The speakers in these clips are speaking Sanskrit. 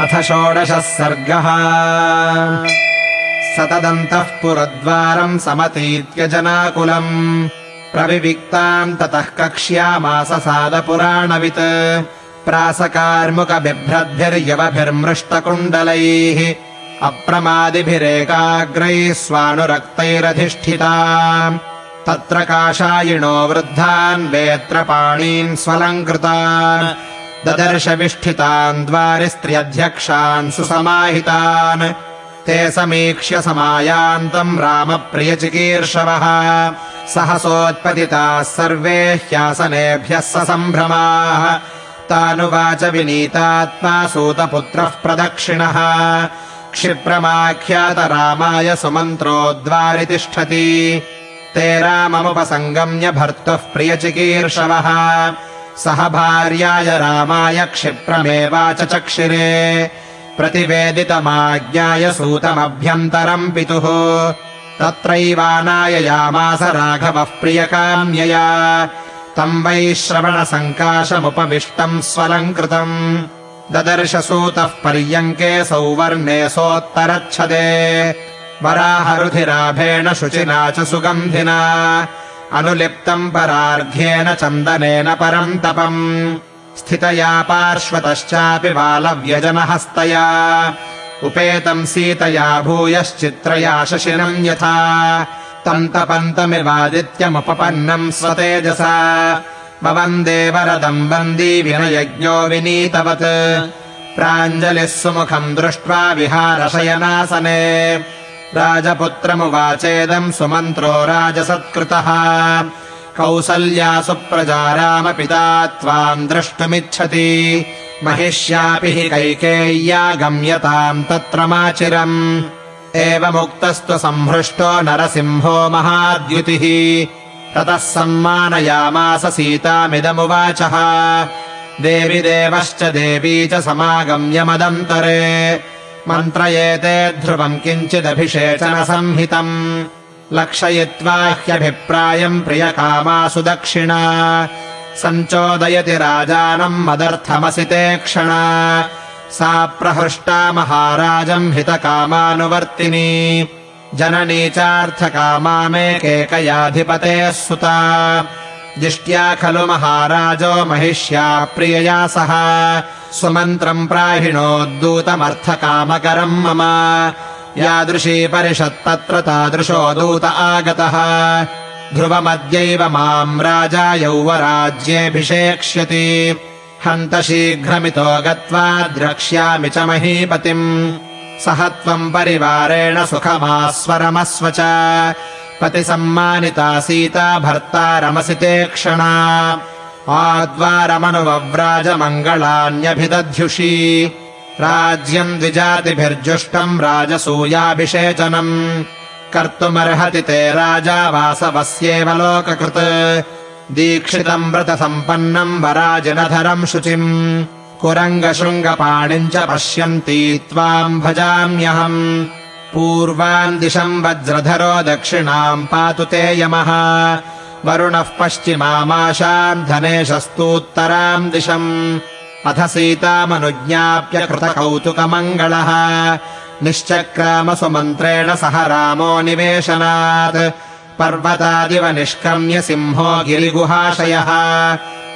अथ षोडशः सर्गः। सतदन्तः पुरद्वारम् समतीत्य जनाकुलम्। प्रविविक्ताम् ततः कक्ष्यामास सादपुराणवित्। प्रासकार्मुकबिभ्रद्भिर्यवभिर्मृष्टकुण्डलैः। अप्रमादिभिरेकाग्रैः स्वानुरक्तैरधिष्ठिता। तत्र काषायिणो वृद्धान् वेत्रपाणीन् स्वलङ्कृतान् ददर्शविष्ठितान् द्वारिस्त्र्यध्यक्षान् सुसमाहितान्। ते समीक्ष्य समायान्तम् रामप्रियचिकीर्षवः। सहसोत्पतिताः सर्वे ह्यासनेभ्यः ससम्भ्रमाः तानुवाच विनीतात्मा सूतपुत्रः प्रदक्षिणः। क्षिप्रमाख्यात रामाय सुमन्त्रोद्वारि तिष्ठति। ते राममुपसङ्गम्य भर्तुः प्रियचिकीर्षवः सह भार्याय रामाय क्षिप्रमेवाच चक्षिरे। प्रतिवेदितमाज्ञाय सूतमभ्यन्तरम् पितुः। तत्रैवानाययामास राघवः प्रियकाम्यया। तम् वै श्रवणसङ्काशमुपविष्टम् स्वलङ्कृतम्। ददर्शसूतः पर्यङ्के सौवर्णे सोत्तरच्छदे। वराहरुधिराभेण शुचिना च सुगन्धिना अनुलिप्तम् परार्घ्येन चन्दनेन परम् तपम्। स्थितया पार्श्वतश्चापि बालव्यजनहस्तया। उपेतम् सीतया भूयश्चित्रया शशिनम् यथा। तम् तपन्तमिवादित्यमुपपन्नम् स्वतेजसा। ववन्दे वरदम् वन्दी विनयज्ञो विनीतवत्। प्राञ्जलिः सुमुखम् दृष्ट्वा विहारशयनासने राजपुत्रमुवाचेदम् सुमन्त्रो राजसत्कृतः। कौसल्या सुप्रजा रामपिता त्वाम् द्रष्टुमिच्छति। महिष्यापि हि कैकेय्या गम्यताम् तत्र माचिरम्। एवमुक्तस्तु सम्हृष्टो नरसिंहो महाद्युतिः। ततः सम्मानयामास सीतामिदमुवाचः। देवि देवश्च देवी च समागम्य मदन्तरे मन्त्रयेते ध्रुवम् किञ्चिदभिषेचनसंहितम्। लक्षयित्वा ह्यभिप्रायम् प्रियकामासु दक्षिणा सञ्चोदयति राजानम् मदर्थमसि ते क्षणा। सा प्रहृष्टा महाराजम् हितकामानुवर्तिनी। जननी चार्थकामा मे केकयाधिपतेः सुता दिष्ट्या खलु महाराजो महिष्या प्रियया सह। सुमन्त्रम् प्राहिणोद्दूतमर्थकामकरम् मम। यादृशी परिषत्तत्र तादृशो दूत आगतः। ध्रुवमद्यैव माम् राजा यौवराज्येऽभिषेक्ष्यति। हन्त शीघ्रमितो गत्वा द्रक्ष्यामि च महीपतिम्। सह त्वम् परिवारेण सुखमास्वरमस्व च पतिसम्मानिता सीता भर्तारमसि ते क्षणा। आद्वारमनुवव्राजमङ्गलान्यभिदध्युषी। राज्यम् द्विजातिभिर्जुष्टम् राजसूयाभिषेचनम्। कर्तुमर्हति ते राजा वासवस्येव लोककृत्। दीक्षितम् व्रतसम्पन्नम् वराजिनधरम् शुचिम्। कुरङ्गशृङ्गपाणिम् च पश्यन्ती त्वाम् भजाम्यहम् पूर्वाम् दिशम् वज्रधरो दक्षिणाम् पातु ते यमः। वरुणः पश्चिमामाशाम् धनेशस्तूत्तराम् दिशम्। अथ सीतामनुज्ञाप्य कृतकौतुकमङ्गलः। निश्चक्राम सुमन्त्रेण सह रामो निवेशनात्। पर्वतादिव निष्क्रम्य सिंहो गिरिगुहाशयः।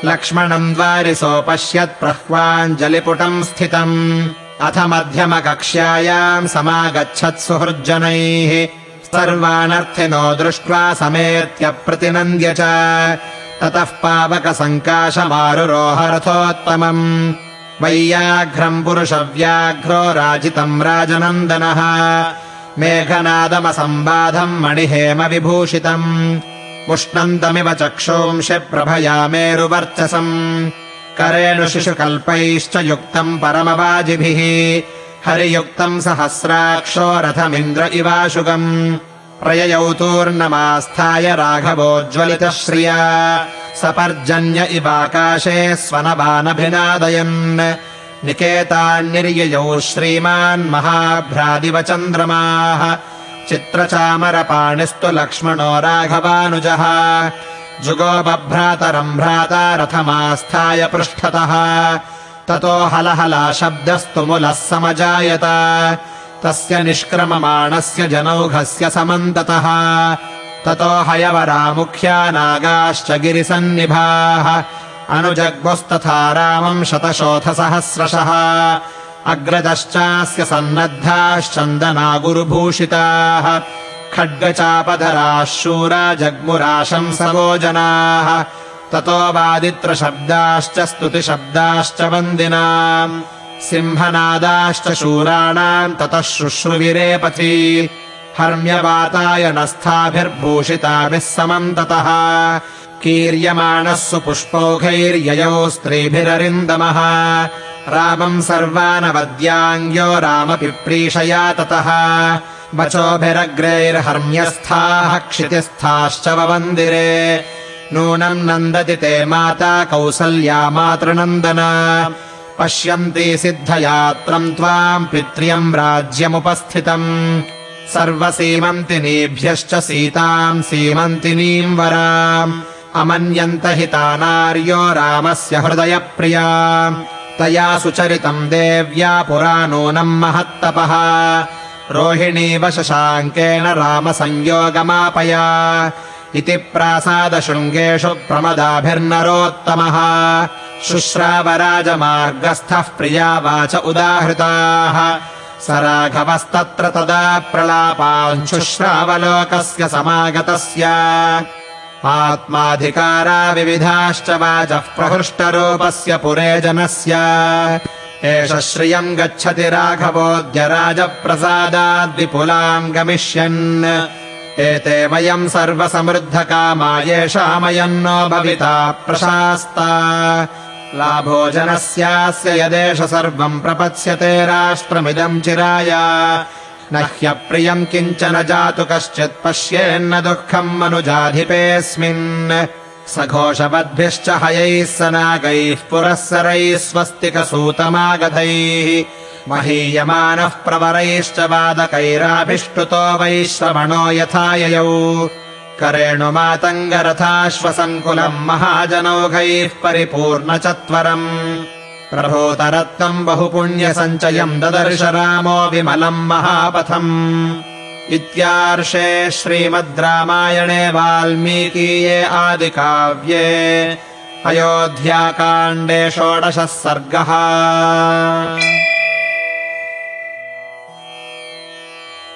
लक्ष्मणम् द्वारिसोपश्यत् प्रह्वाञ्जलिपुटम् स्थितम् अथ मध्यमकक्ष्यायाम् समागच्छत् सुहृज्जनैः। सर्वानर्थिनो दृष्ट्वा समेत्य प्रतिनन्द्य च। ततः पावकसङ्काशमारुरोहरथोत्तमम्। वैयाघ्रम् पुरुषव्याघ्रो राजितम् राजनन्दनः। मेघनादमसम्बाधम् मणिहेम विभूषितम् उष्णन्तमिव प्रभया मेरुवर्चसम् करेणु शिशुकल्पैश्च युक्तम् परमवाजिभिः। हरियुक्तम् सहस्राक्षो रथमिन्द्र इवाशुगम् प्रययौ तूर्णमास्थाय राघवोज्ज्वलितः श्रिया सपर्जन्य इवाकाशे स्वनवानभिनादयन् निकेतान्निर्ययौ श्रीमान् महाभ्रादिव चित्रचामरपाणिस्तु लक्ष्मणो राघवानुजः जुगो बभ्रातरम् भ्राता रथमास्थाय पृष्ठतः। ततो हलहला शब्दस्तु मुलः समजायत। तस्य निष्क्रममाणस्य जनौघस्य समन्ततः। ततो हयवरा मुख्या नागाश्च गिरिसन्निभाः। अनुजग्मुस्तथा रामम् शतशोथसहस्रशः। अग्रजश्चास्य सन्नद्धाश्चन्दना गुरुभूषिताः खड्गचापधराः शूरा जग्मुराशंसवो जनाः। ततो वादित्रशब्दाश्च स्तुतिशब्दाश्च वन्दिना सिंहनादाश्च शूराणाम् ततः शुश्रुविरेपथि। हर्म्यवातायनस्थाभिर्भूषिताभिः समम् ततः। कीर्यमाणः सुपुष्पौघैर्ययौ स्त्रीभिररिन्दमः। रामम् सर्वानवद्याङ्ग्यो रामपिप्रीषया ततः वचोभिरग्रैर्हर्म्यस्थाः क्षितिस्थाश्च ववन्दिरे। नूनम् नन्दति ते माता कौसल्या मातृनन्दन। पश्यन्ति सिद्धयात्रम् त्वाम् पित्र्यम् राज्यमुपस्थितम्। सर्वसीमन्तिनीभ्यश्च सीताम् सीमन्तिनीम् वराम्। अमन्यन्त हि तानार्यो रामस्य हृदयप्रिया। तया सुचरितम् देव्या पुरा नूनम् महत्तपः रोहिणीव शशाङ्केन रामसंयोगमापया इति प्रासादशृङ्गेषु प्रमदाभिर्नरोत्तमः। शुश्रावराजमार्गस्थः प्रिया वाच उदाहृताः। स राघवस्तत्र तदा प्रलापाञ्शुश्रावलोकस्य समागतस्य। आत्माधिकारा विविधाश्च वाचः प्रहृष्टरूपस्य पुरे जनस्य एष श्रियम् गच्छति राघवोऽद्य राजप्रसादाद्विपुलाम् गमिष्यन्। एते वयम् सर्वसमृद्धकामा येषामयन्नो भविता प्रशास्ता। लाभोजनस्यास्य यदेष सर्वम् प्रपत्स्यते राष्ट्रमिदम् चिराय। न ह्यप्रियम् किञ्चन जातु कश्चित् पश्येन्न दुःखम् मनुजाधिपेऽस्मिन् सघोषवद्भिश्च हयैः स नागैः पुरःसरैः स्वस्तिकसूतमागधैः महीयमानः प्रवरैश्च वादकैराभिष्टुतो वैश्रवणो यथा ययौ करेणुमातङ्गरथाश्वसङ्कुलम् महाजनौघैः परिपूर्णचत्वरम्। प्रभूतरत्नम् बहुपुण्यसञ्चयम् ददर्श रामो विमलम् महापथम् इत्यार्षे श्रीमद् रामायणे वाल्मीकीये आदिकाव्ये अयोध्याकाण्डे षोडशः सर्गः